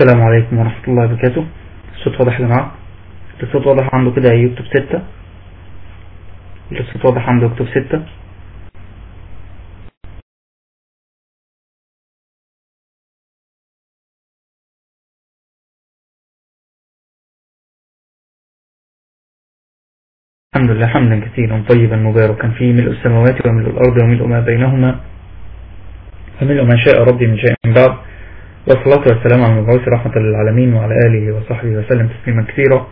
السلام عليكم ورحمة الله وبركاته. الصوت واضح يا جماعة؟ الصوت واضح عنده كده يكتب ستة؟ الصوت واضح عنده يكتب ستة؟ الحمد لله حمدا كثيرا طيبا مباركا فيه ملء السماوات وملء الأرض وملء ما بينهما وملء ما شاء ربي من شيء بعد. والصلاة والسلام على المبعوث رحمة للعالمين وعلى آله وصحبه وسلم تسليما كثيرا.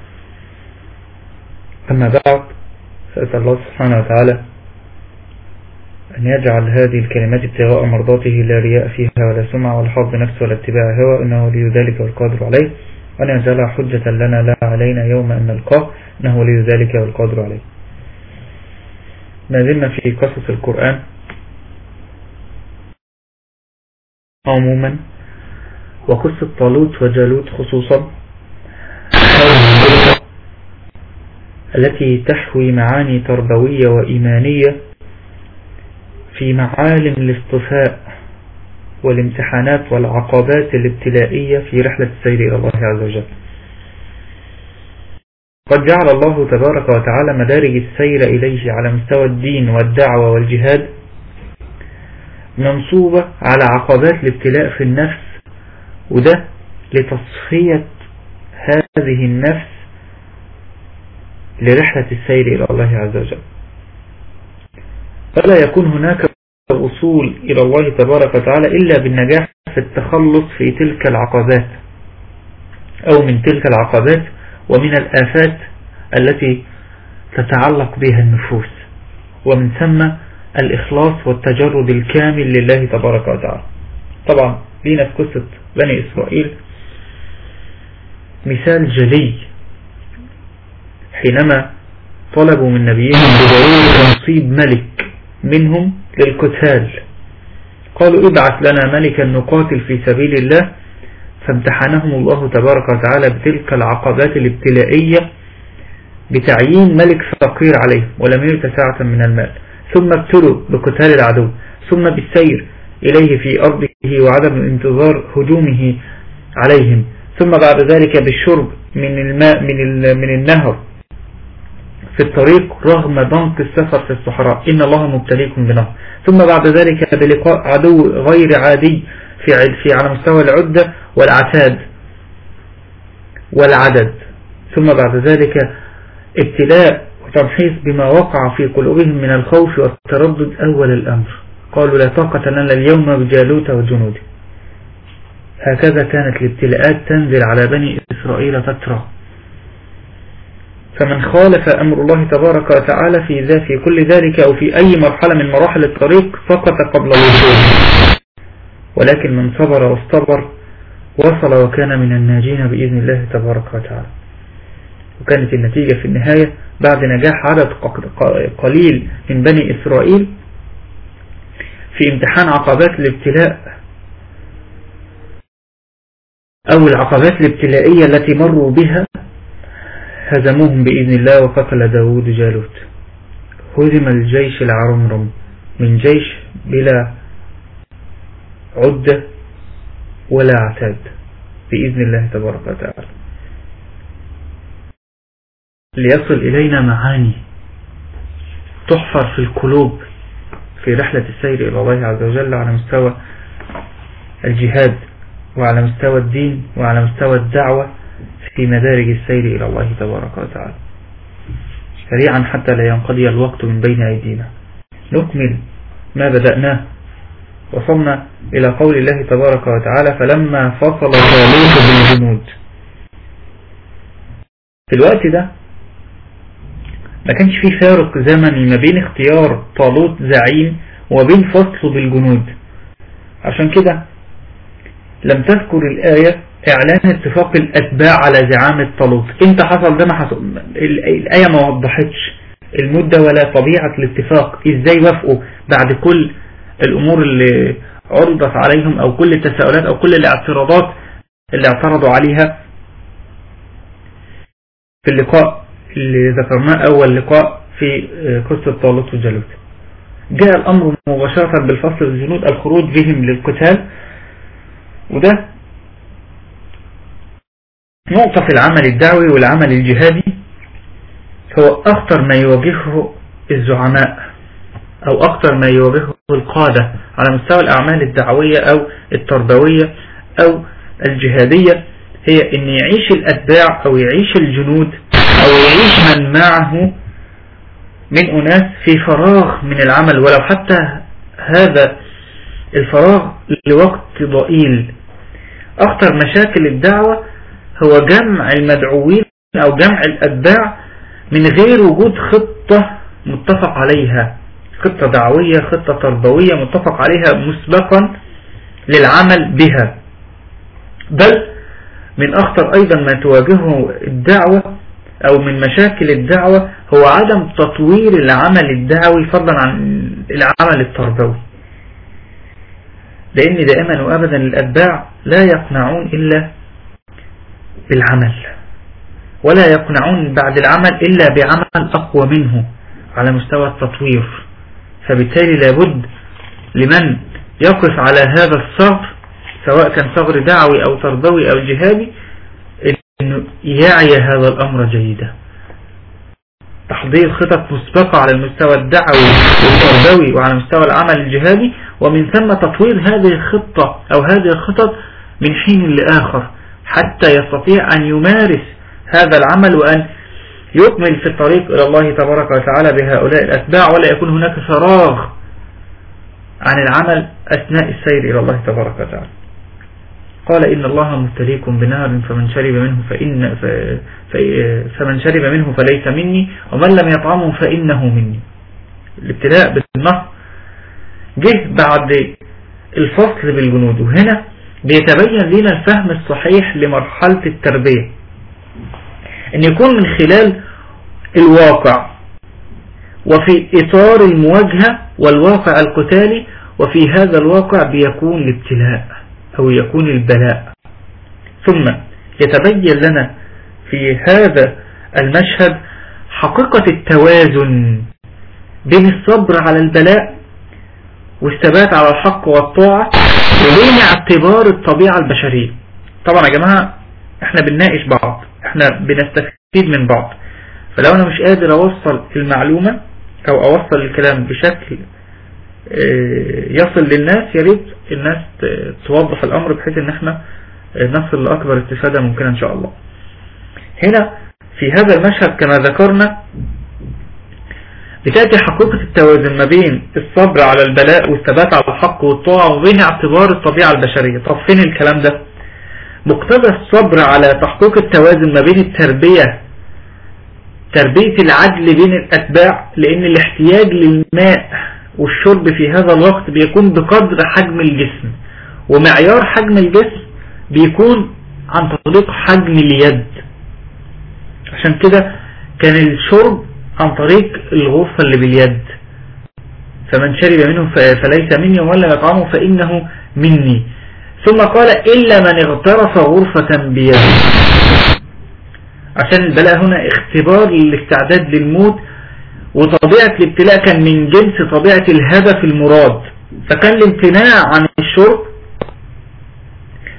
أما بعد فأسأل الله سبحانه وتعالى أن يجعل هذه الكلمات ابتغاء مرضاته لا رياء فيها ولا سمع ولا حظ نفس ولا اتباع هوى إنه ولي ذلك والقادر عليه وأن يجعلها حجة لنا لا علينا يوم أن نلقاه إنه ولي ذلك والقادر عليه. ما زلنا في قصص القرآن. عموما وقصة طالوت وجالوت خصوصا التي تحوي معاني تربوية وإيمانية في معالم الاصطفاء والامتحانات والعقبات الابتلائية في رحلة السير إلى الله عز وجل. قد جعل الله تبارك وتعالى مدارج السير إليه على مستوى الدين والدعوة والجهاد منصوبة على عقبات الابتلاء في النفس وده لتصفية هذه النفس لرحلة السير إلى الله عز وجل. فلا يكون هناك الوصول إلى الله تبارك وتعالى إلا بالنجاح في التخلص في تلك العقبات أو من تلك العقبات ومن الآفات التي تتعلق بها النفوس ومن ثم الإخلاص والتجرد الكامل لله تبارك وتعالى. طبعا لينا في قصة بني إسرائيل. مثال جلي. حينما طلبوا من نبيهم بضرورة تنصيب ملك منهم للقتال قالوا ابعث لنا ملكا نقاتل في سبيل الله. فامتحنهم الله تبارك وتعالى بتلك العقبات الابتلائية بتعيين ملك فقير عليه ولم يؤت ساعة من المال. ثم ابتلوا بقتال العدو ثم بالسير إليه في أرضه وعدم انتظار هجومه عليهم. ثم بعد ذلك بالشرب من الماء من, من النهر في الطريق رغم ضنك السفر في الصحراء. إن الله مبتليكم بنهر. ثم بعد ذلك بلقاء عدو غير عادي في في على مستوى العدة والعتاد والعدد. ثم بعد ذلك ابتلاء وتمحيص بما وقع في قلوبهم من الخوف والتردد أول الأمر. قالوا لا طاقة لنا اليوم بجالوت وجنوده هكذا كانت الابتلاءات تنزل على بني إسرائيل تترى. فمن خالف أمر الله تبارك وتعالى في ذا في كل ذلك أو في أي مرحلة من مراحل الطريق سقط قبل الوصول ولكن من صبر واصطبر وصل وكان من الناجين بإذن الله تبارك وتعالى. وكانت النتيجة في النهاية بعد نجاح عدد قليل من بني إسرائيل في امتحان عقبات الابتلاء. أو العقبات الابتلائية التي مروا بها هزموهم بإذن الله وقتل داود جالوت. هزم الجيش العرمرم من جيش بلا عدة ولا عتاد بإذن الله تبارك وتعالى. ليصل إلينا معاني تحفر في القلوب. في رحلة السير إلى الله عز وجل على مستوى الجهاد وعلى مستوى الدين وعلى مستوى الدعوة في مدارج السير إلى الله تبارك وتعالى. سريعا حتى لا ينقضي الوقت من بين أيدينا. نكمل ما بدأناه. وصلنا إلى قول الله تبارك وتعالى فلما فصل طالوت بالجنود في الوقت ده ما كانش في فارق زمني ما بين اختيار طالوت زعيم وبين فصله بالجنود. عشان كده لم تذكر الآية إعلان اتفاق الأتباع على زعامة طالوت. إمتى حصل ده ما حصل. الآية ما وضحتش. المدة ولا طبيعة الاتفاق. إزاي وافقوا بعد كل الأمور اللي عرضت عليهم أو كل التساؤلات أو كل الاعتراضات اللي اعترضوا عليها في اللقاء؟ اللي ذكرناه أول لقاء في قصة طالوت وجالوت. جاء الأمر مباشرة بالفصل الجنود الخروج بهم للقتال. وده نقطة في العمل الدعوي والعمل الجهادي. هو أخطر ما يواجهه الزعماء أو أكثر ما يواجهه القادة على مستوى الأعمال الدعوية أو التربوية أو الجهادية هي أن يعيش الأتباع أو يعيش الجنود أو يعيش من معه من أناس في فراغ من العمل. ولو حتى هذا الفراغ لوقت ضئيل. أخطر مشاكل الدعوة هو جمع المدعوين أو جمع الأتباع من غير وجود خطة متفق عليها. خطة دعوية خطة تربوية متفق عليها مسبقا للعمل بها. بل من أخطر أيضا ما تواجهه الدعوة أو من مشاكل الدعوة هو عدم تطوير العمل الدعوي فضلا عن العمل التربوي. لأن دائما وأبدا الأتباع لا يقنعون إلا بالعمل ولا يقنعون بعد العمل إلا بعمل أقوى منه على مستوى التطوير. فبالتالي لابد لمن يقف على هذا الصغر سواء كان صغر دعوي أو تربوي أو جهادي أنه يعي هذا الأمر جيدا. تحضير خطط مسبقة على المستوى الدعوي والتربوي وعلى مستوى العمل الجهادي ومن ثم تطوير هذه الخطة أو هذه الخطط من حين لآخر حتى يستطيع أن يمارس هذا العمل وأن يكمل في الطريق إلى الله تبارك وتعالى بهؤلاء الأتباع ولا يكون هناك فراغ عن العمل أثناء السير إلى الله تبارك وتعالى. قال إن الله مبتليكم بنار فمن شرب منه فإن فمن شرب منه فليس مني ومن لم يطعمه فإنه مني. الابتلاء بالنص جه بعد الفصل بالجنود. وهنا بيتبين لنا الفهم الصحيح لمرحلة التربية. إن يكون من خلال الواقع وفي إطار المواجهة والواقع القتالي وفي هذا الواقع بيكون الابتلاء. أو يكون البلاء. ثم يتبين لنا في هذا المشهد حقيقة التوازن بين الصبر على البلاء والثبات على الحق والطاعة وبين اعتبار الطبيعة البشرية. طبعا يا جماعة إحنا بنناقش بعض إحنا بنستفيد من بعض. فلو أنا مش قادر أوصل المعلومة أو أوصل الكلام بشكل يصل للناس يا ريت الناس توضح الأمر بحيث إن إحنا نصل لأكبر استفادة ممكنة إن شاء الله. هنا في هذا المشهد كما ذكرنا بتأتي حقيقة التوازن ما بين الصبر على البلاء والثبات على الحق والطاعة وبين اعتبار الطبيعة البشرية. طب فين الكلام ده؟ مقتضى الصبر على تحقيق التوازن ما بين التربية تربية العدل بين الأتباع لأن الاحتياج للماء والشرب في هذا الوقت بيكون بقدر حجم الجسم ومعيار حجم الجسم بيكون عن طريق حجم اليد. عشان كده كان الشرب عن طريق الغرفة اللي باليد. فمن شرب منه فليس مني ولا يطعمه فإنه مني. ثم قال إلا من اغترف غرفة بيده. عشان البلاء هنا اختبار للاستعداد للموت وطبيعة الابتلاء كان من جنس طبيعة الهدف المراد. فكان الامتناع عن الشرب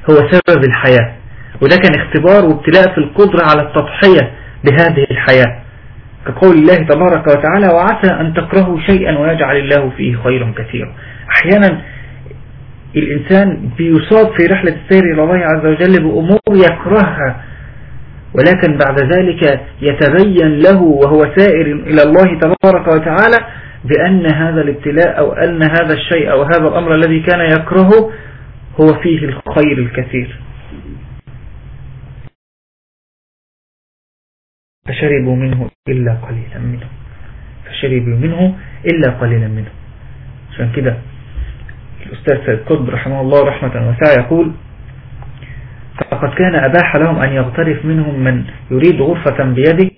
هو سبب الحياة. وده كان اختبار وابتلاء في القدرة على التضحية بهذه الحياة. كقول الله تبارك وتعالى وعسى أن تكرهوا شيئا ويجعل الله فيه خيرا كثيرا. أحيانا الإنسان بيصاب في رحلة السير إلى الله عز وجل بأمور يكرهها. ولكن بعد ذلك يتبين له وهو سائر إلى الله تبارك وتعالى بأن هذا الابتلاء أو أن هذا الشيء أو هذا الأمر الذي كان يكرهه هو فيه الخير الكثير. فشربوا منه إلا قليلا منه. فشربوا منه إلا قليلا منه. عشان كده الأستاذ سيد قطب رحمه الله رحمة وسعى يقول فقد كان أباح لهم أن يغترف منهم من يريد غرفة بيده.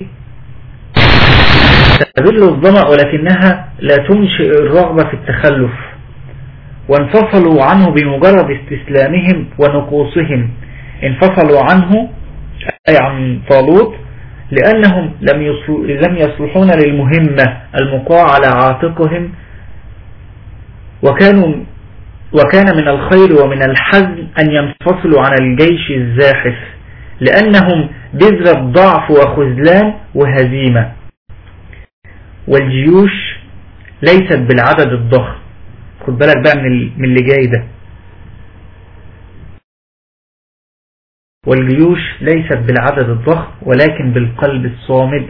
تذل الظمأ ولكنها لا تنشئ الرغبة في التخلف. وانفصلوا عنه بمجرد استسلامهم ونقوصهم. انفصلوا عنه أي عن طالوت لأنهم لم يصلحون للمهمة المقاع على عاتقهم. وكانوا وكان من الخير ومن الحزن أن ينفصلوا عن الجيش الزاحف لأنهم بذرة ضعف وخذلان وهزيمة. والجيوش ليست بالعدد الضخم. خد بالك بقى من اللي جاي ده. والجيوش ليست بالعدد الضخم ولكن بالقلب الصامد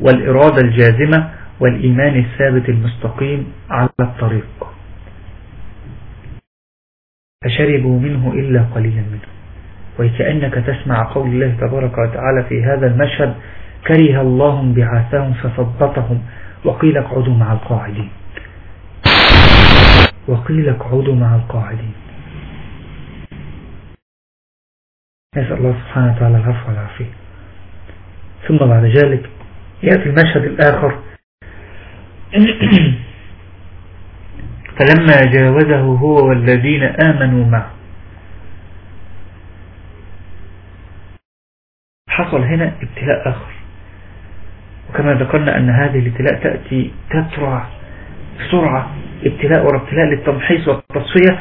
والإرادة الجازمة والإيمان الثابت المستقيم على الطريق. فشربوا منه إلا قليلا منه وكأنك تسمع قول الله تبارك وتعالى في هذا المشهد كره الله بعاثهم فثبطهم وقيل اقعدوا مع القاعدين. وقيل اقعدوا مع القاعدين. نسأل الله سبحانه وتعالى العفو والعافية. ثم بعد ذلك يأتي المشهد الآخر. فلما جاوزه هو والذين آمنوا معه. حصل هنا ابتلاء آخر. وكما ذكرنا أن هذه الابتلاء تأتي تترع بسرعة ابتلاء ورا ابتلاء للتمحيص والتصفية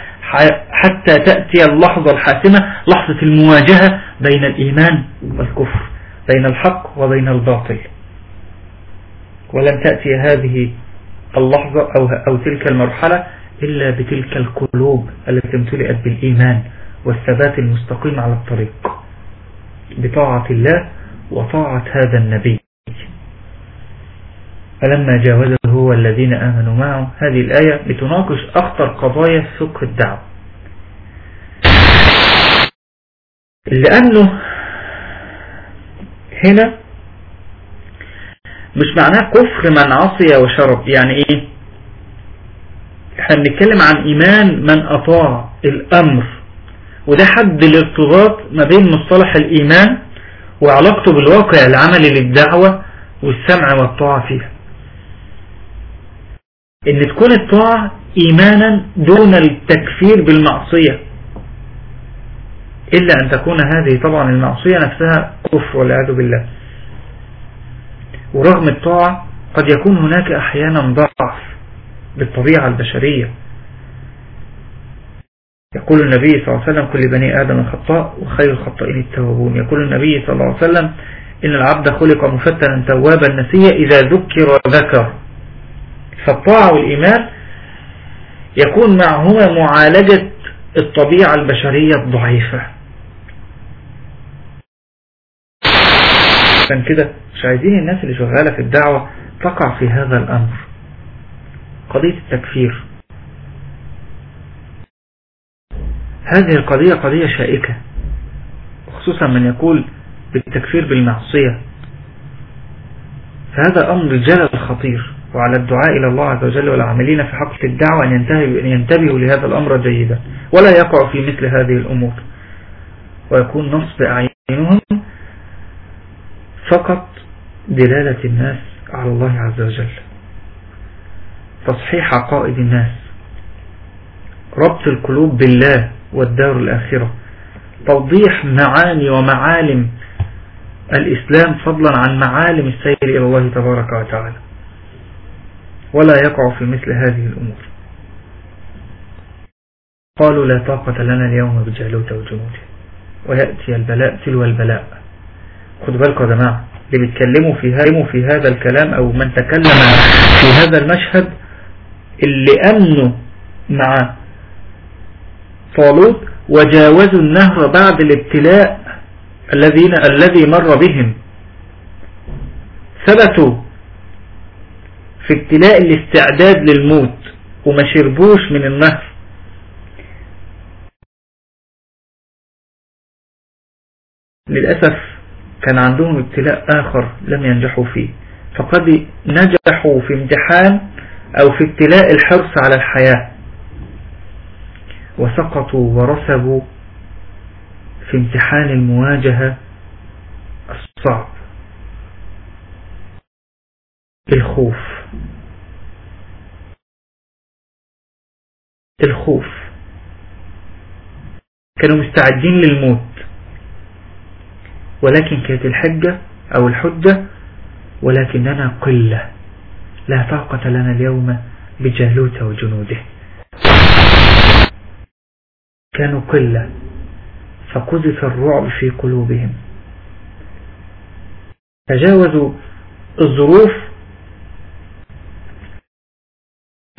حتى تأتي اللحظة الحاسمة لحظة المواجهة بين الإيمان والكفر بين الحق وبين الباطل. ولم تأتي هذه اللحظة أو, أو تلك المرحلة إلا بتلك القلوب التي امتلئت بالإيمان والثبات المستقيم على الطريق بطاعة الله وطاعة هذا النبي. فلما جاوزه هو الذين آمنوا معه هذه الآية بتناقش أخطر قضايا فقه الدعوة. لأنه هنا مش معناه كفر من عصي وشرب. يعني إيه؟ إحنا بنتكلم عن إيمان من أطاع الأمر. وده حد الارتباط ما بين مصطلح الإيمان وعلاقته بالواقع العملي للدعوة والسمع والطاعة فيها. إن تكون الطاعة إيمانا دون التكفير بالمعصية إلا أن تكون هذه طبعا المعصية نفسها كفر والعياذ بالله. ورغم الطاعة قد يكون هناك أحيانا ضعف بالطبيعة البشرية. يقول النبي صلى الله عليه وسلم كل بني آدم خطاء وخير الخطائين التوابون. يقول النبي صلى الله عليه وسلم إن العبد خلق مفتنا توابا نسيا إذا ذكر وذكر. فالطاعة والإيمان يكون معهما معالجة الطبيعة البشرية الضعيفة. عشان كده مش عايزين الناس اللي شغالة في الدعوة تقع في هذا الأمر. قضية التكفير. هذه القضية قضية شائكة خصوصا من يقول بالتكفير بالمعصية. فهذا أمر جلل خطير وعلى الدعاء إلى الله عز وجل والعاملين في حق الدعوة أن ينتبهوا لهذا الأمر جيدا ولا يقع في مثل هذه الأمور. ويكون نصب أعينهم فقط دلالة الناس على الله عز وجل. تصحيح عقائد الناس. ربط القلوب بالله والدار الآخرة. توضيح معاني ومعالم الإسلام فضلا عن معالم السير إلى الله تبارك وتعالى. ولا يقع في مثل هذه الأمور. قالوا لا طاقة لنا اليوم بجهلوت وجنوده. ويأتي البلاء تلو البلاء. خد بالكم يا جماعة اللي بيتكلموا في في هذا الكلام أو من تكلم في هذا المشهد اللي أمنوا مع طالوت وجاوزوا النهر بعد الابتلاء الذين الذي مر بهم. ثبتوا في ابتلاء الاستعداد للموت وما شربوش من النهر. للأسف كان عندهم ابتلاء آخر لم ينجحوا فيه. فقد نجحوا في امتحان أو في ابتلاء الحرص على الحياة. وسقطوا ورسبوا في امتحان المواجهة الصعب. الخوف. الخوف. كانوا مستعدين للموت. ولكن كانت الحجة أو الحجة ولكننا قلة. لا طاقة لنا اليوم بجالوت وجنوده. كانوا قلة. فقذف الرعب في قلوبهم. تجاوزوا الظروف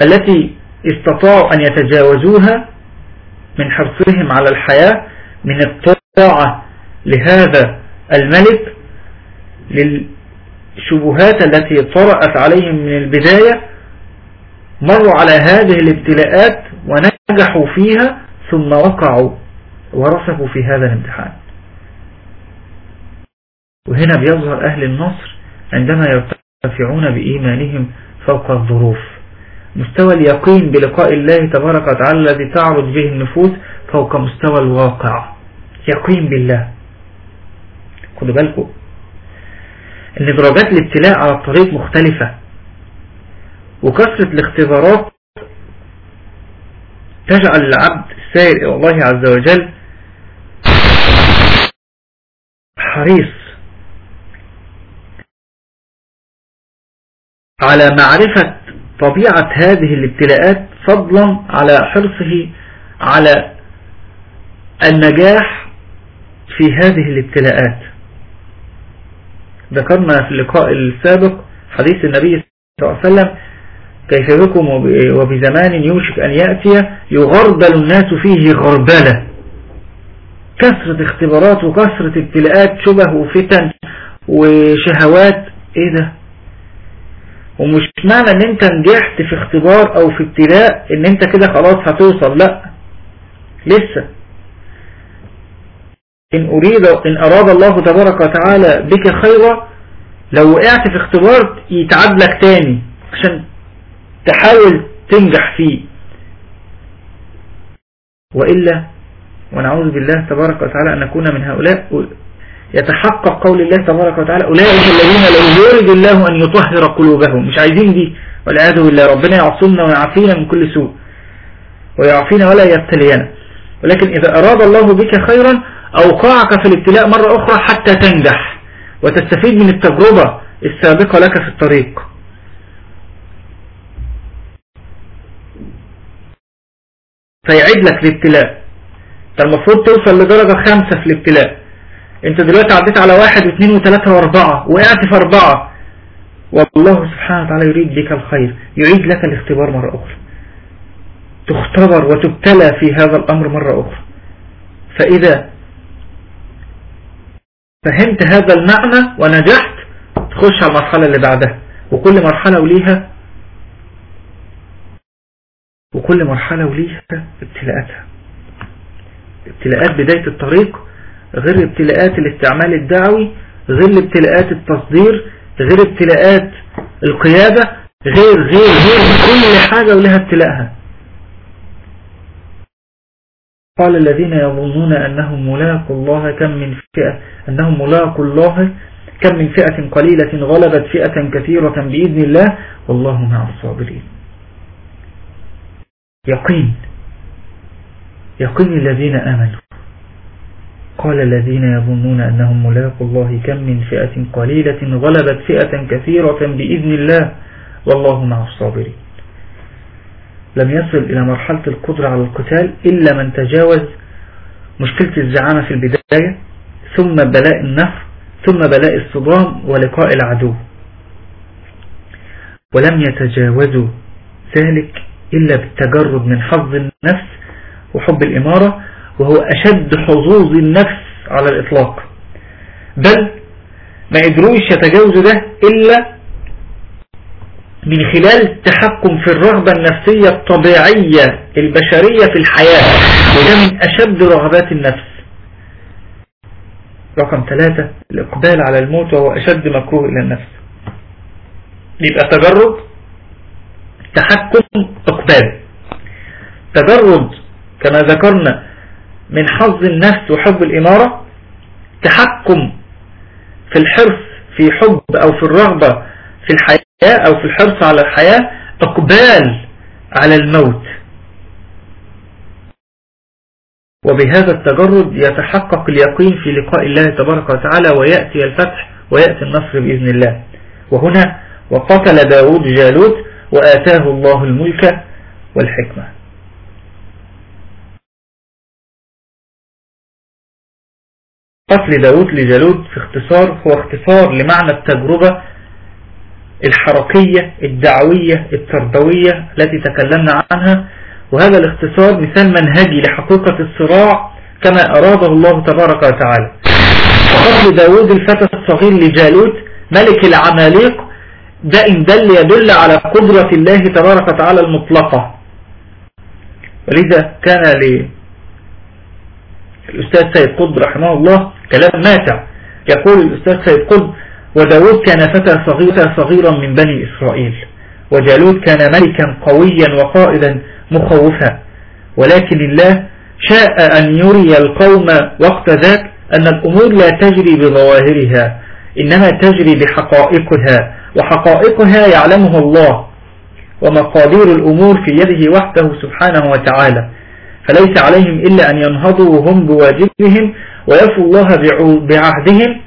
التي استطاعوا أن يتجاوزوها من حرصهم على الحياة من الطاعة لهذا الملك للشبهات التي طرأت عليهم من البداية مروا على هذه الابتلاءات ونجحوا فيها ثم وقعوا ورسبوا في هذا الامتحان. وهنا بيظهر أهل النصر عندما يرتفعون بإيمانهم فوق الظروف. مستوى اليقين بلقاء الله تبارك وتعالى الذي تعرض به النفوس فوق مستوى الواقع. يقين بالله. خدوا بالكم. إن درجات الابتلاء على الطريق مختلفة. وكثرة الاختبارات تجعل العبد السائر إلى الله عز وجل حريص على معرفة طبيعة هذه الابتلاءات فضلا على حرصه على النجاح في هذه الابتلاءات. ذكرنا في اللقاء السابق حديث النبي صلى الله عليه وسلم كيف بكم وبزمان يوشك أن يأتي يغربل الناس فيه غربلة. كثرة اختبارات وكثرة ابتلاءات شبه وفتن وشهوات. إيه ده؟ ومش معنى إن أنت نجحت في اختبار أو في ابتلاء إن أنت كده خلاص هتوصل لأ. لسه. إن أريد إن أراد الله تبارك وتعالى بك خيرا لو وقعت في اختبار يتعب لك تاني عشان تحاول تنجح فيه. وإلا ونعوذ بالله تبارك وتعالى أن نكون من هؤلاء. يتحقق قول الله تبارك وتعالى أولئك الذين لو يريد الله أن يطهر قلوبهم. مش عايزين دي. والعياذ بالله ربنا يعصمنا ويعافينا من كل سوء. ويعافينا ولا يبتلينا. ولكن إذا أراد الله بك خيرا أوقعك في الابتلاء مرة أخرى حتى تنجح وتستفيد من التجربة السابقة لك في الطريق. فيعيد لك الابتلاء. انت المفروض توصل لدرجة خمسة في الابتلاء. انت دلوقتي عديت على واحد واثنين وثلاثة وأربعة وقعت في أربعة. والله سبحانه وتعالى يريد بك الخير يعيد لك الاختبار مرة أخرى. تختبر وتبتلى في هذا الأمر مرة أخرى. فإذا فهمت هذا المعنى ونجحت تخش على المرحلة اللي بعدها. وكل مرحلة وليها وكل مرحلة وليها ابتلاءاتها. ابتلاءات بداية الطريق غير ابتلاءات الاستعمال الدعوي غير ابتلاءات التصدير غير ابتلاءات القيادة غير غير غير كل حاجة ولها ابتلاءها. قال الذين يظنون أنهم ملاقوا الله كم من فئة أنهم ملاقوا الله كم من فئة قليلة غلبت فئة كثيرة بإذن الله والله مع الصابرين. يقين يقين الذين آمنوا. قال الذين يظنون أنهم ملاقوا الله كم من فئة قليلة غلبت فئة كثيرة بإذن الله والله مع الصابرين. لم يصل إلى مرحلة القدرة على القتال إلا من تجاوز مشكلة الزعامة في البداية ثم بلاء النفر ثم بلاء الصدام ولقاء العدو. ولم يتجاوزوا ذلك إلا بالتجرد من حظ النفس وحب الإمارة وهو أشد حظوظ النفس على الإطلاق. بل ما قدروش يتجاوزوا ده إلا من خلال التحكم في الرغبة النفسية الطبيعية البشرية في الحياة. وده من أشد رغبات النفس. رقم ثلاثة الإقبال على الموت وهو أشد مكروه إلى النفس. يبقى تجرد تحكم إقبال. تجرد كما ذكرنا من حظ النفس وحب الإمارة تحكم في الحرص في حب أو في الرغبة في الحياة. أو في الحرص على الحياة إقبال على الموت. وبهذا التجرد يتحقق اليقين في لقاء الله تبارك وتعالى ويأتي الفتح ويأتي النصر بإذن الله. وهنا وقتل داود جالوت وآتاه الله الملك والحكمة. قتل داود لجالوت في اختصار هو اختصار لمعنى التجربة الحركية الدعوية التربوية التي تكلمنا عنها. وهذا الاختصار مثال منهجي لحقيقة الصراع كما أراده الله تبارك وتعالى. وقتل داود الفتى الصغير لجالوت ملك العماليق ده إن دل يدل على قدرة الله تبارك وتعالى المطلقة. ولذا كان للأستاذ سيد قطب رحمه الله كلام ماتع. يقول الأستاذ سيد قطب وداود كان فتى صغيرا صغيرا من بني إسرائيل. وجالوت كان ملكا قويا وقائدا مخوفا. ولكن الله شاء أن يري القوم وقت ذاك أن الأمور لا تجري بظواهرها إنما تجري بحقائقها وحقائقها يعلمها الله ومقادير الأمور في يده وحده سبحانه وتعالى. فليس عليهم إلا أن ينهضوا هم بواجبهم ويفوا الله بعهدهم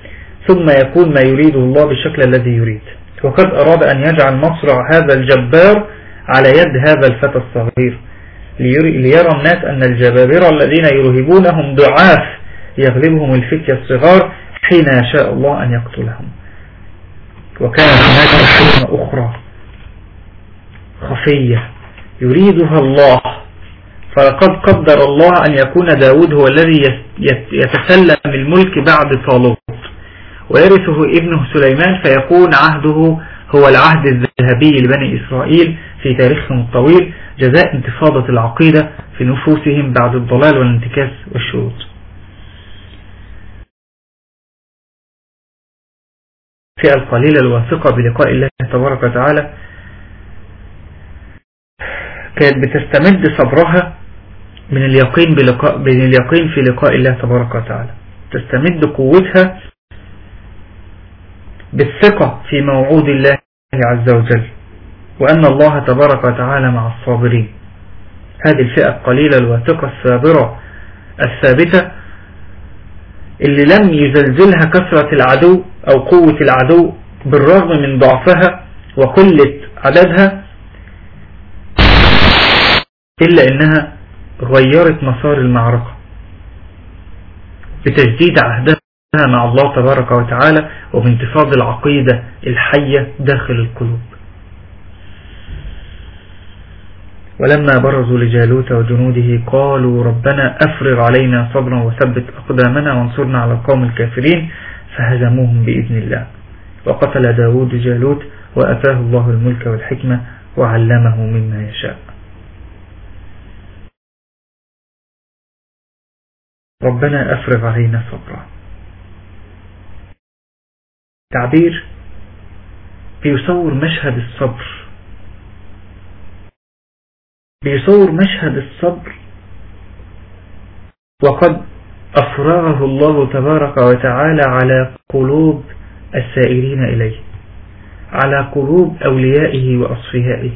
ثم يكون ما يريده الله بالشكل الذي يريد. وقد أراد أن يجعل مصرع هذا الجبار على يد هذا الفتى الصغير ليرى الناس أن الجبابرة الذين يرهبونهم ضعاف يغلبهم الفتية الصغار حين يشاء الله أن يقتلهم. وكان هناك حكمة أخرى خفية يريدها الله فلقد قدر الله أن يكون داود هو الذي يتسلم الملك بعد طالوت. ويرثه ابنه سليمان فيكون عهده هو العهد الذهبي لبني إسرائيل في تاريخهم الطويل جزاء انتفاضة العقيدة في نفوسهم بعد الضلال والانتكاس والشروط. الفئة القليلة الواثقة بلقاء الله تبارك وتعالى كانت بتستمد صبرها من اليقين بلقاء من اليقين في لقاء الله تبارك وتعالى. تستمد قوتها بالثقة في موعود الله عز وجل وأن الله تبارك وتعالى مع الصابرين. هذه الفئة القليلة الواثقة الصابرة الثابتة اللي لم يزلزلها كثرة العدو أو قوة العدو بالرغم من ضعفها وقلة عددها إلا إنها غيرت مسار المعركة بتجديد عهدها. مع الله تبارك وتعالى وبانتفاض العقيدة الحية داخل القلوب. ولما برزوا لجالوت وجنوده قالوا ربنا أفرغ علينا صبرا وثبت أقدامنا وانصرنا على القوم الكافرين فهزموهم بإذن الله. وقتل داود جالوت وأتاه الله الملك والحكمة وعلمه مما يشاء. ربنا أفرغ علينا صبرا. تعبير بيصور مشهد الصبر. بيصور مشهد الصبر. وقد أفرغه الله تبارك وتعالى على قلوب السائرين إليه على قلوب أوليائه وأصفيائه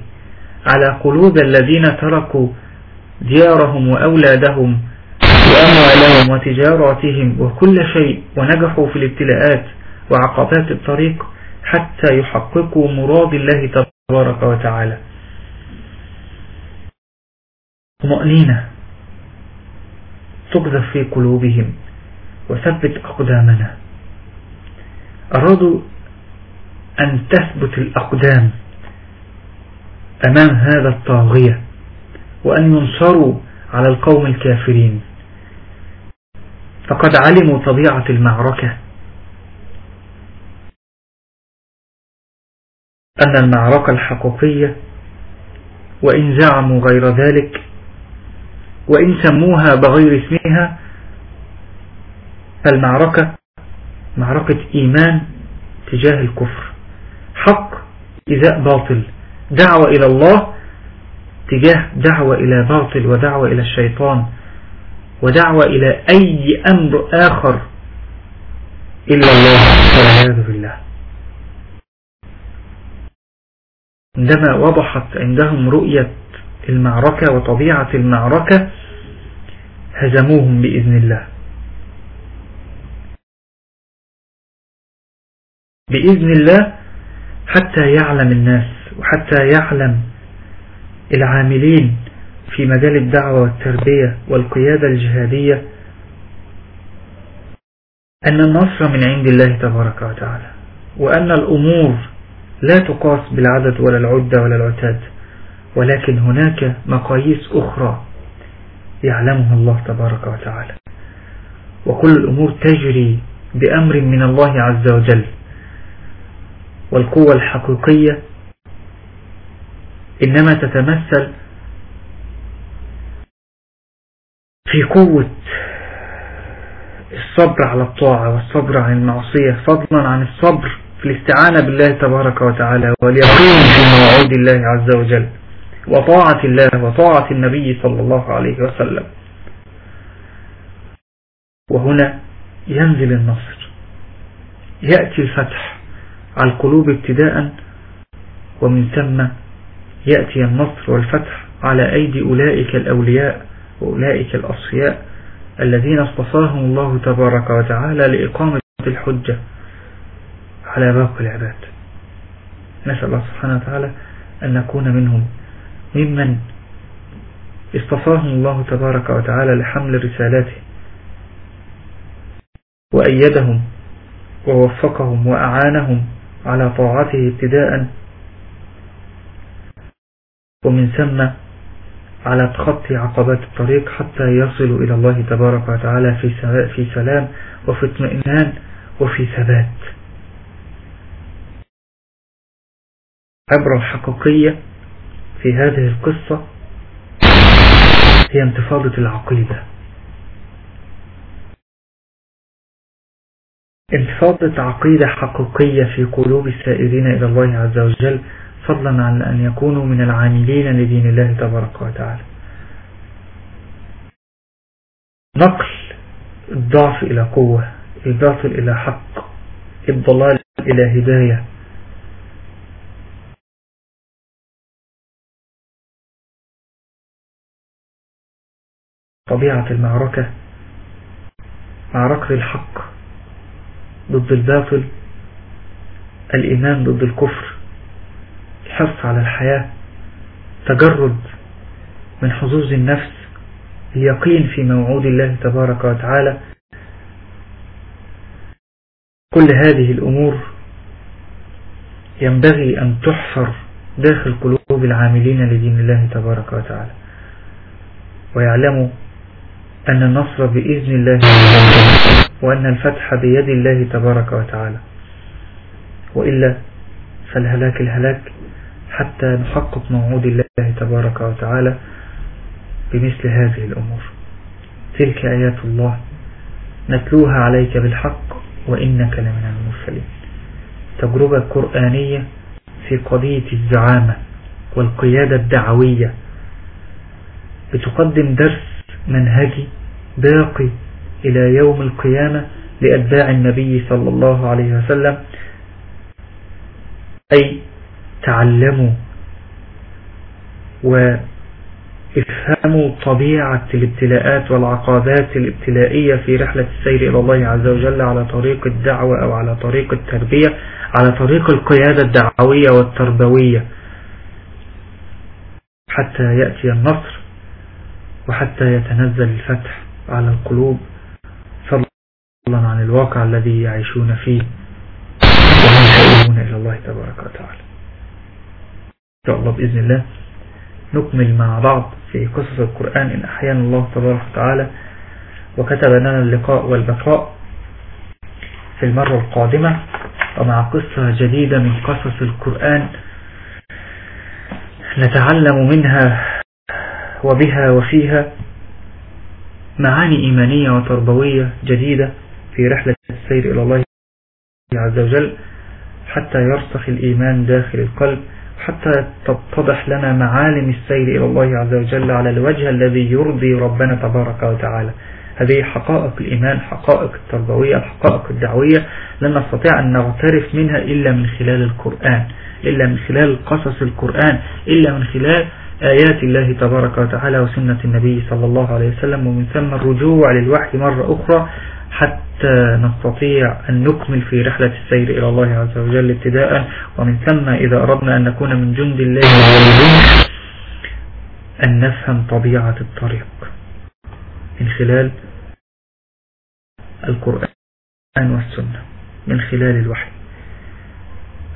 على قلوب الذين تركوا ديارهم وأولادهم وأموالهم وتجاراتهم وكل شيء ونجحوا في الابتلاءات. وعقبات الطريق حتى يحققوا مراد الله تبارك وتعالى. طمأنينة تقذف في قلوبهم وثبت أقدامنا. أرادوا أن تثبت الأقدام أمام هذا الطاغية وأن ينصروا على القوم الكافرين. فقد علموا طبيعة المعركة أن المعركة الحقيقية وإن زعموا غير ذلك وإن سموها بغير اسمها فالمعركة معركة إيمان تجاه الكفر. حق إذاء باطل دعوة إلى الله تجاه دعوة إلى باطل ودعوة إلى الشيطان ودعوة إلى أي أمر آخر إلا الله والعياذ بالله. عندما وضحت عندهم رؤية المعركة وطبيعة المعركة هزموهم بإذن الله. بإذن الله حتى يعلم الناس وحتى يعلم العاملين في مجال الدعوة والتربية والقيادة الجهادية أن النصر من عند الله تبارك وتعالى وأن الأمور لا تقاس بالعدد ولا العدة ولا العتاد ولكن هناك مقاييس أخرى يعلمها الله تبارك وتعالى. وكل الأمور تجري بأمر من الله عز وجل والقوة الحقيقية إنما تتمثل في قوة الصبر على الطاعة والصبر عن المعصية فضلا عن الصبر في الاستعانة بالله تبارك وتعالى واليقين في موعود الله عز وجل وطاعة الله وطاعة النبي صلى الله عليه وسلم. وهنا ينزل النصر. يأتي الفتح على القلوب ابتداء ومن ثم يأتي النصر والفتح على أيدي أولئك الأولياء وأولئك الأصفياء الذين اصطفاهم الله تبارك وتعالى لإقامة الحجة على باقي العباد. نسأل الله سبحانه وتعالى أن نكون منهم ممن اصطفاهم الله تبارك وتعالى لحمل رسالاته وأيدهم ووفقهم وأعانهم على طاعته ابتداء ومن ثم على تخطي عقبات الطريق حتى يصلوا إلى الله تبارك وتعالى في في سلام وفي اطمئنان وفي ثبات. عبرة الحقيقية في هذه القصة هي انتفاضة العقيدة انتفاضة عقيدة حقيقية في قلوب السائرين إلى الله عز وجل فضلا عن أن يكونوا من العاملين لدين الله تبارك وتعالى. نقل الضعف إلى قوة الباطل إلى حق الضلال إلى هداية. طبيعة المعركة معركة الحق ضد الباطل الإيمان ضد الكفر الحرص على الحياة تجرد من حظوظ النفس اليقين في موعود الله تبارك وتعالى. كل هذه الأمور ينبغي أن تحفر داخل قلوب العاملين لدين الله تبارك وتعالى ويعلموا أن النصر بإذن الله وأن الفتح بيد الله تبارك وتعالى. وإلا فالهلاك الهلاك حتى نحقق موعود الله تبارك وتعالى بمثل هذه الأمور. تلك آيات الله. نتلوها عليك بالحق وإنك لمن المرسلين. تجربة قرآنية في قضية الزعامة والقيادة الدعوية. بتقدم درس منهجي باقي إلى يوم القيامة لأتباع النبي صلى الله عليه وسلم. أي تعلموا وافهموا طبيعة الابتلاءات والعقابات الابتلائية في رحلة السير إلى الله عز وجل على طريق الدعوة أو على طريق التربية على طريق القيادة الدعوية والتربوية. حتى يأتي النصر وحتى يتنزل الفتح على القلوب. فضلا عن الواقع الذي يعيشون فيه. وهم إلى الله تبارك وتعالى. إن شاء الله بإذن الله نكمل مع بعض في قصص القرآن إن أحيانا الله تبارك وتعالى. وكتب لنا اللقاء والبقاء في المرة القادمة. ومع قصة جديدة من قصص القرآن نتعلم منها وبها وفيها معاني إيمانية وتربوية جديدة في رحلة السير إلى الله عز وجل حتى يرسخ الإيمان داخل القلب حتى تتضح لنا معالم السير إلى الله عز وجل على الوجه الذي يرضي ربنا تبارك وتعالى. هذه حقائق الإيمان حقائق التربوية الحقائق الدعوية لن نستطيع أن نغترف منها إلا من خلال القرآن إلا من خلال قصص القرآن إلا من خلال آيات الله تبارك وتعالى وسنة النبي صلى الله عليه وسلم ومن ثم الرجوع للوحي مرة أخرى حتى نستطيع أن نكمل في رحلة السير إلى الله عز وجل ابتداء. ومن ثم إذا أردنا أن نكون من جند الله أن نفهم طبيعة الطريق. من خلال القرآن والسنة من خلال الوحي.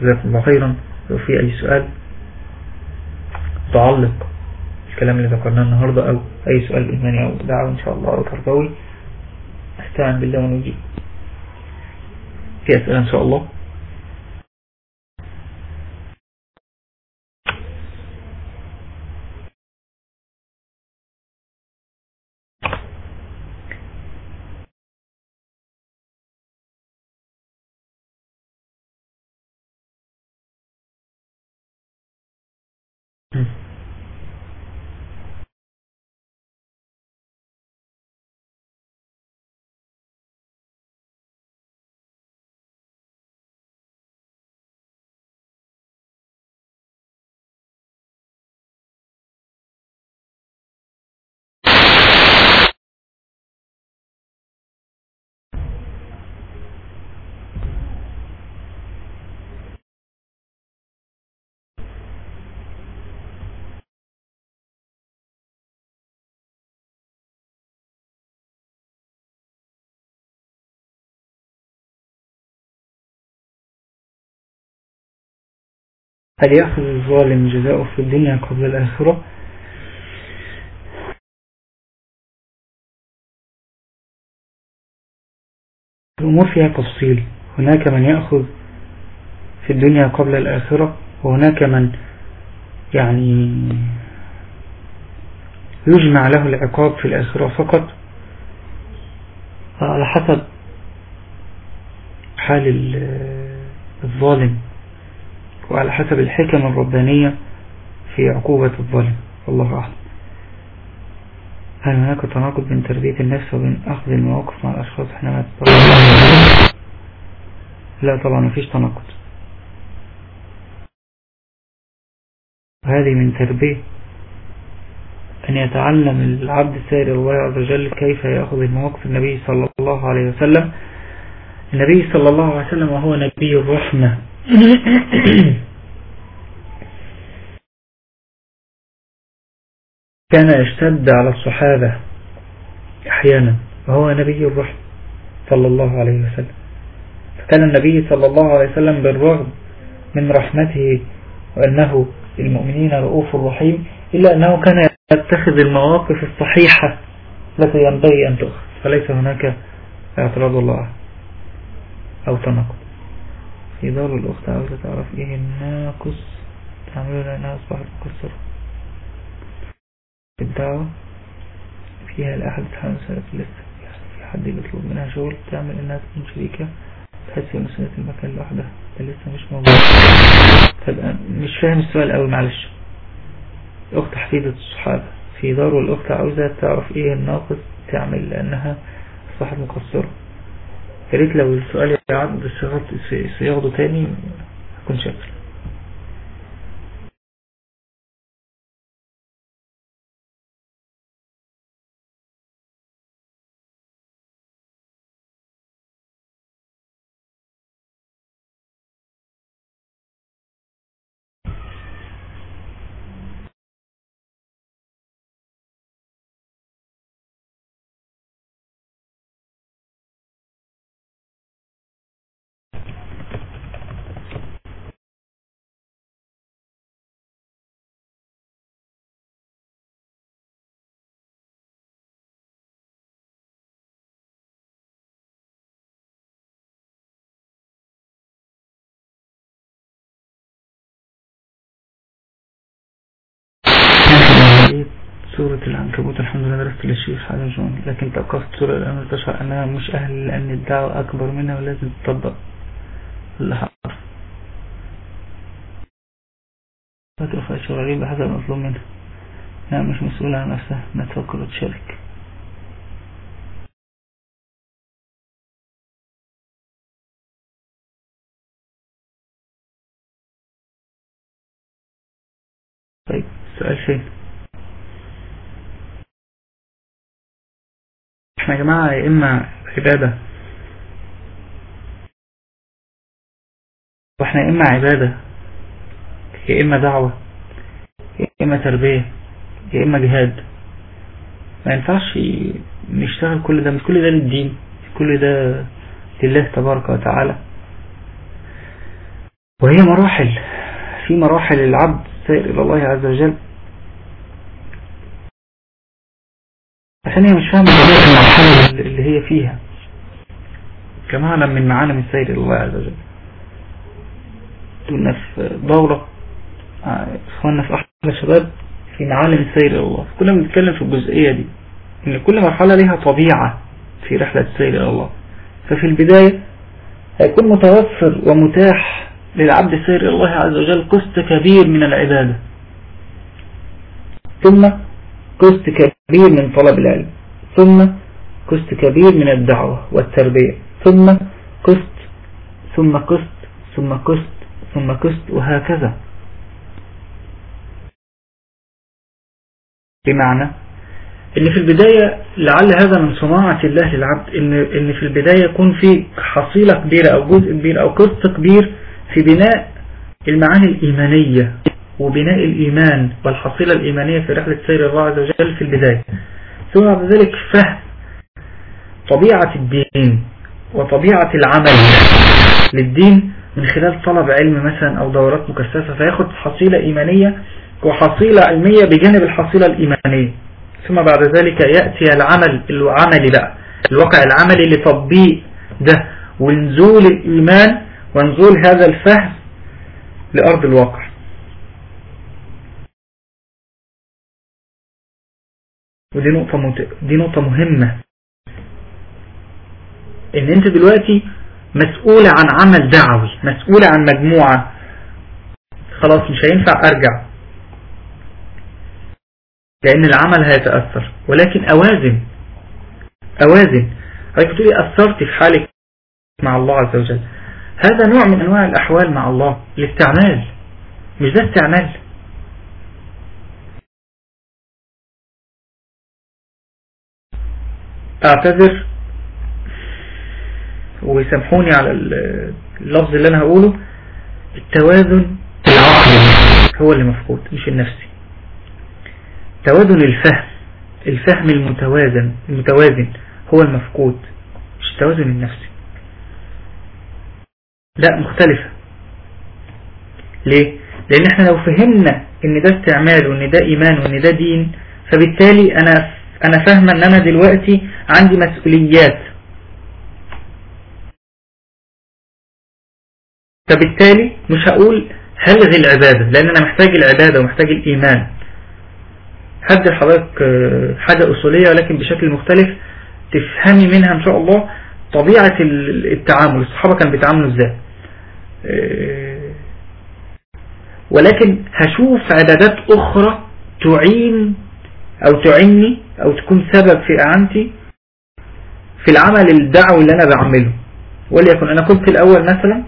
جزاكم الله خيرا. لو في أي سؤال تعلق الكلام اللي ذكرناه النهاردة أو أي سؤال إيماني أو دعوة إن شاء الله أو تربوي أستعن بالله ونجيب. في أسئلة إن شاء الله. هل يأخذ الظالم جزاؤه في الدنيا قبل الآخرة. الأمور فيها تفصيل؟ هناك من يأخذ في الدنيا قبل الآخرة وهناك من يعني يجمع له العقاب في الآخرة فقط. على حسب حال الظالم. وعلى حسب الحكم الربانية في عقوبة الظالم. والله أعلم. هل هناك تناقض بين تربية النفس وبين أخذ المواقف مع الأشخاص حينما لا طبعا مفيش تناقض. هذه من تربية أن يتعلم العبد السائر الله عز وجل كيف يأخذ المواقف النبي صلى الله عليه وسلم. النبي صلى الله عليه وسلم وهو نبي الرحمة. كان يشتد على الصحابة أحيانا وهو نبي الرحمة صلى الله عليه وسلم. فكان النبي صلى الله عليه وسلم بالرغم من رحمته وأنه المؤمنين رؤوف رحيم إلا أنه كان يتخذ المواقف الصحيحة التي ينبغي أن تؤخذ. فليس هناك اعتراض الله أو تناقض. في دار الأخت عاوزة تعرف إيه الناقص تعملون أنها أصبحت مكسرة الدعوة فيها الأحد تحمل سنة لسه في حد يطلب منها شغل تعمل إنها تكون شريكة تحس إن سنة المكان لوحدها ده لسه مش موجود. طب مش فاهم السؤال أوي معلش. أخت حفيدة الصحابة في دار والأخت عاوزة تعرف إيه الناقص تعمل لأنها أصبحت مقصرة يا لو السؤال يعد صياغته تاني هكون شاكر سورة العنكبوت الحمد لله درست للشيخ على جون لكن توقفت سورة الأمر تشعر أنها مش أهل لأن الدعوة أكبر منها ولازم تطبق. حرف فترة فاشة غريبة حسب المطلوب منها. لا مش مسؤولة عن نفسها. ما تفكر تشارك. إحنا يا جماعة يا إما عبادة. وإحنا يا إما عبادة يا إما دعوة يا إما تربية يا إما جهاد. ما ينفعش نشتغل كل ده مش كل ده للدين كل ده لله تبارك وتعالى. وهي مراحل في مراحل العبد سير إلى الله عز وجل. عشان هي مش فاهمة المرحلة اللي هي فيها. كمعنى من معالم السير الله عز وجل. كنا في دورة آه، اخواننا في أحد الشباب في معالم السير الله. كنا بنتكلم في الجزئية دي إن كل مرحلة لها طبيعة في رحلة السير إلى الله. ففي البداية هيكون متوفر ومتاح للعبد السير إلى الله عز وجل قسط كبير من العبادة. ثم قسط كبير من طلب العلم ثم قسط كبير من الدعوة والتربية ثم قسط ثم قسط ثم قسط ثم قسط وهكذا. بمعنى إن في البداية لعل هذا من صناعة الله للعبد إن, إن في البداية يكون في حصيلة كبيرة أو جزء كبير أو قسط كبير في بناء المعاني الإيمانية. وبناء الإيمان والحصيلة الإيمانية في رحلة سير الله عز وجل في البداية. ثم بعد ذلك فهم طبيعة الدين وطبيعة العمل للدين من خلال طلب علم مثلا أو دورات مكثفة فياخد حصيلة إيمانية وحصيلة علمية بجانب الحصيلة الإيمانية. ثم بعد ذلك يأتي العمل العملي بقى الواقع العملي لتطبيق ده ونزول الإيمان ونزول هذا الفهم لأرض الواقع. ودي نقطة, مت... دي نقطة مهمة. إن أنت دلوقتي مسؤولة عن عمل دعوي مسؤولة عن مجموعة خلاص مش هينفع أرجع. لأن العمل هيتأثر. ولكن أوازن. أوازن. هيك تقولي أثرت في حالك مع الله عز وجل. هذا نوع من أنواع الأحوال مع الله الاستعمال مش ده استعمال. اعتذر ويسامحوني على اللفظ اللي أنا هقوله. التوازن العقلي هو اللي مفقود مش النفسي. توازن الفهم الفهم المتوازن المتوازن هو المفقود مش التوازن النفسي. لا مختلفة. ليه؟ لأن إحنا لو فهمنا إن ده استعمال وإن ده إيمان وإن ده دين فبالتالي أنا أنا فاهمة إن أنا دلوقتي عندي مسؤوليات. فبالتالي مش هقول هلغي العبادة لأن أنا محتاج العبادة ومحتاج الإيمان. هدي لحضرتك آه، حاجة أصولية ولكن بشكل مختلف تفهمي منها إن شاء الله طبيعة التعامل الصحابة كانوا بيتعاملوا إزاي. آه، ولكن هشوف عبادات أخرى تعين أو تعني أو تكون سبب في إعانتي في العمل الدعوي اللي أنا بعمله. وليكن أنا كنت الأول مثلا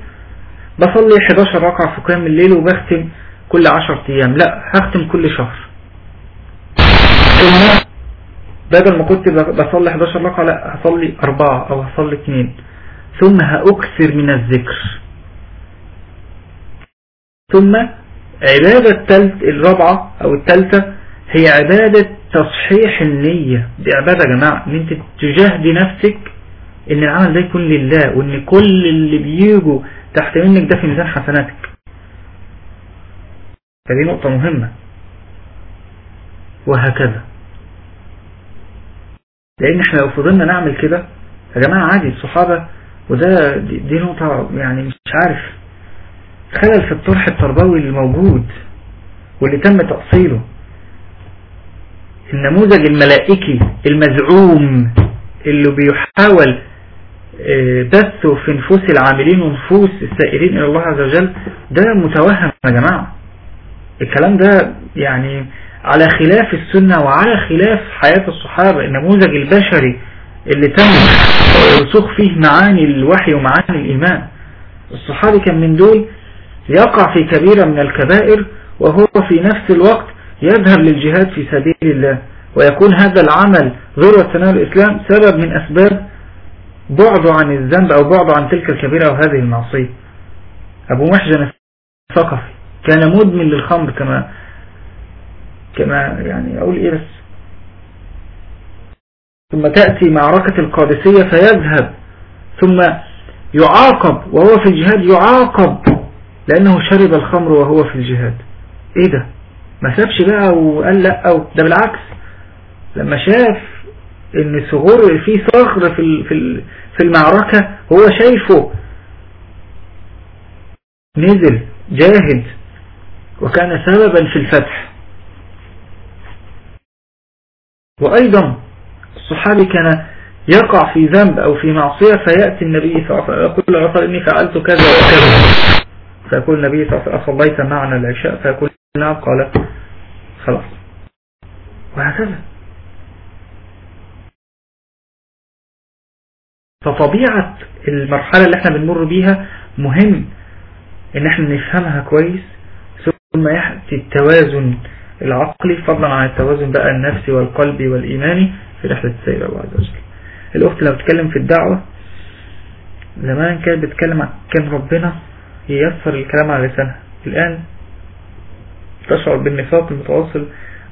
بصلي 11 ركعة في قيام الليل وبختم كل 10 أيام. لا هختم كل شهر. ثم بدل ما كنت بصلي 11 ركعة لا هصلي 4 أو هصلي 2 ثم هأكثر من الذكر. ثم عبادة الرابعة أو التالتة هي عبادة تصحيح النية. دي عبادة يا جماعة إن أنت تجاهدي نفسك إن العمل ده يكون لله وإن كل اللي بيجوا تحت منك ده في ميزان حسناتك. فدي نقطة مهمة. وهكذا. لأن إحنا لو فضلنا نعمل كده يا جماعة عادي الصحابة وده دي, نقطة يعني مش عارف. خلل في الطرح التربوي الموجود واللي تم تأصيله. النموذج الملائكي المزعوم اللي بيحاول بثوا في نفوس العاملين ونفوس السائرين إلى الله عز وجل ده متوهم يا جماعة. الكلام ده يعني على خلاف السنة وعلى خلاف حياة الصحابة. النموذج البشري اللي تم رسوخ فيه معاني الوحي ومعاني الإيمان. الصحابي كان من دول يقع في كبيرة من الكبائر وهو في نفس الوقت يذهب للجهاد في سبيل الله ويكون هذا العمل ذروة سنة الإسلام سبب من أسباب بعده عن الذنب أو بعده عن تلك الكبيرة وهذه المعصية. أبو محجن الثقفي كان مدمن للخمر كما كما يعني أقول إيه بس ثم تأتي معركة القادسية فيذهب ثم يعاقب وهو في الجهاد يعاقب لأنه شرب الخمر وهو في الجهاد. إيه ده؟ ما سابش بقى وقال لأ أو ده بالعكس. لما شاف إن صغور في صخر في في المعركة هو شايفه. نزل جاهد وكان سببا في الفتح. وأيضا الصحابي كان يقع في ذنب أو في معصية فيأتي النبي صلى الله عليه وسلم يقول إني فعلت كذا وكذا؟ فيقول النبي صلى الله عليه وسلم معنا العشاء؟ فيقول نعم قال خلاص. وهكذا. فطبيعة المرحلة اللي إحنا بنمر بيها مهم إن إحنا نفهمها كويس ثم يأتي التوازن العقلي فضلا عن التوازن بقى النفسي والقلبي والإيماني في رحلة السير الله عز وجل. الأخت لو بتتكلم في الدعوة زمان كانت بتتكلم كان ربنا ييسر الكلام على لسانها. الآن تشعر بالنفاق المتواصل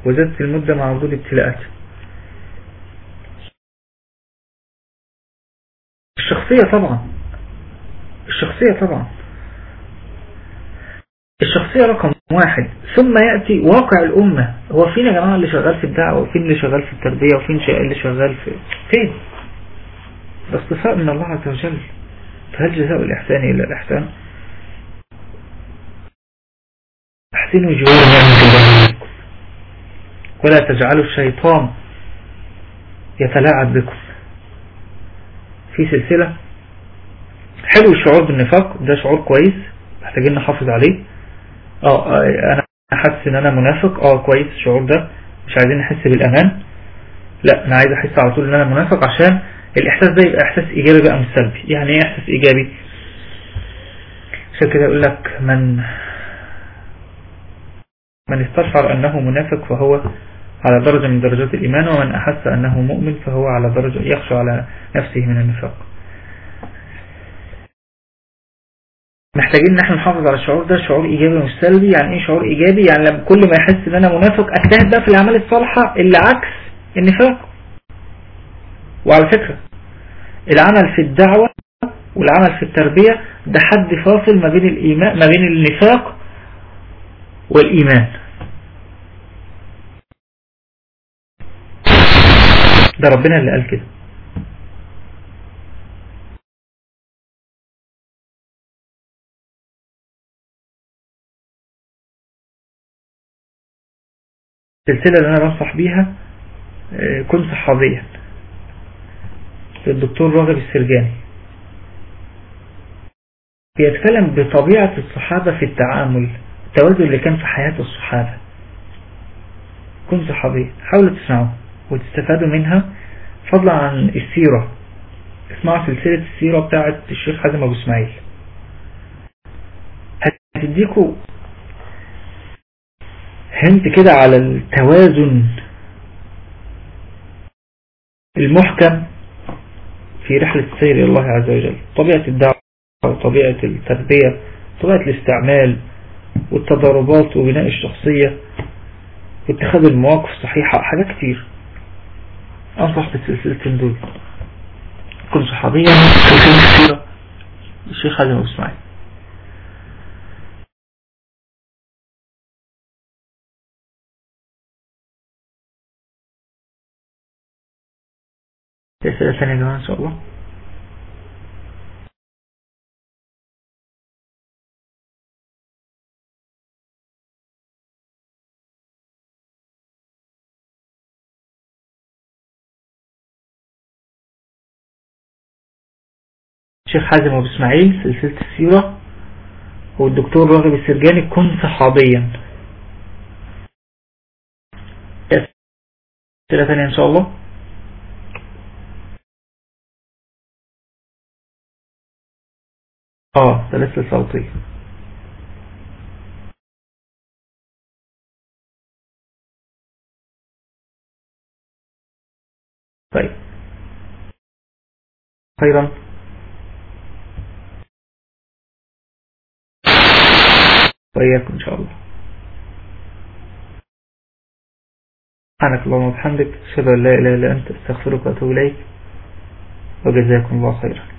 وزادت المدة مع وجود ابتلاءات. الشخصية طبعا. الشخصية طبعا. الشخصية رقم واحد. ثم يأتي واقع الأمة. هو فين يا جماعة اللي شغال في الدعوة؟ وفين اللي شغال في التربية؟ وفين اللي شغال في فين؟ ده من الله عز وجل. فهل جزاء الإحسان إلا الإحسان؟ أحسنوا جهود ولا تجعلوا الشيطان يتلاعب بكم. في سلسلة. حلو الشعور بالنفاق. ده شعور كويس. محتاجين نحافظ عليه. آه أنا حاسس إن أنا منافق. آه كويس الشعور ده. مش عايزين نحس بالأمان. لا أنا عايز أحس على طول إن أنا منافق عشان الإحساس ده يبقى إحساس إيجابي بقى مش سلبي. يعني إيه إحساس إيجابي؟ عشان كده يقول لك من من استشعر أنه منافق فهو على درجة من درجات الإيمان ومن أحس أنه مؤمن فهو على درجة يخشى على نفسه من النفاق. محتاجين إن إحنا نحافظ على الشعور ده شعور إيجابي مش سلبي. يعني إيه شعور إيجابي؟ يعني لما كل ما يحس إن أنا منافق اجتهد في الاعمال الصالحة اللي عكس النفاق. وعلى فكرة العمل في الدعوة والعمل في التربية ده حد فاصل ما بين الإيمان ما بين النفاق والإيمان. ده ربنا اللي قال كده. السلسلة اللي أنا بنصح بيها آه، كن صحابيا. للدكتور راغب السرجاني. بيتكلم بطبيعة الصحابة في التعامل. التوازن اللي كان في حياة الصحابة. كن صحابيا حاولوا تسمعوا وتستفادوا منها. فضلا عن السيرة. اسمعوا سلسلة السيرة بتاعة الشيخ حازم أبو إسماعيل. هتديكوا هنت كده على التوازن المحكم في رحلة إلى الله عز وجل. طبيعة الدعوة وطبيعة التربية طبيعة الاستعمال والتضاربات وبناء الشخصية واتخاذ المواقف الصحيحة حاجات كتير. أنصح بالسلسلتين دول. كن صحابيا سلسلة الشيخ حازم أبو اسماعيل أسئلة ثانية جماعة إن شاء الله. الشيخ حازم أبو إسماعيل سلسلة السيرة والدكتور راغب السرجاني كن صحابيا. أسئلة ثانية إن شاء الله. آه سلاسل صوتية. طيب. خيرا. وإياكم إن شاء الله. سبحانك اللهم وبحمدك أشهد أن لا إله إلا أنت أستغفرك وأتوب إليك وجزاكم الله خيرا.